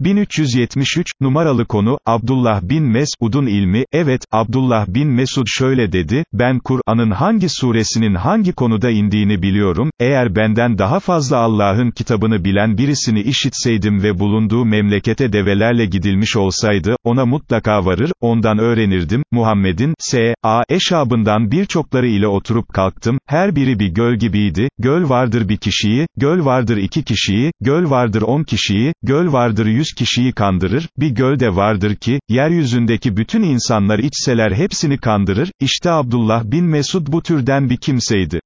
1373, numaralı konu, Abdullah bin Mesud'un ilmi, evet, Abdullah bin Mesud şöyle dedi, ben Kur'an'ın hangi suresinin hangi konuda indiğini biliyorum, eğer benden daha fazla Allah'ın kitabını bilen birisini işitseydim ve bulunduğu memlekete develerle gidilmiş olsaydı, ona mutlaka varır, ondan öğrenirdim, Muhammed'in, S.A. eşabından birçokları ile oturup kalktım, her biri bir göl gibiydi, göl vardır bir kişiyi, göl vardır iki kişiyi, göl vardır on kişiyi, göl vardır yüz kişiyi kandırır, bir göl de vardır ki, yeryüzündeki bütün insanlar içseler hepsini kandırır, işte Abdullah bin Mesud bu türden bir kimseydi.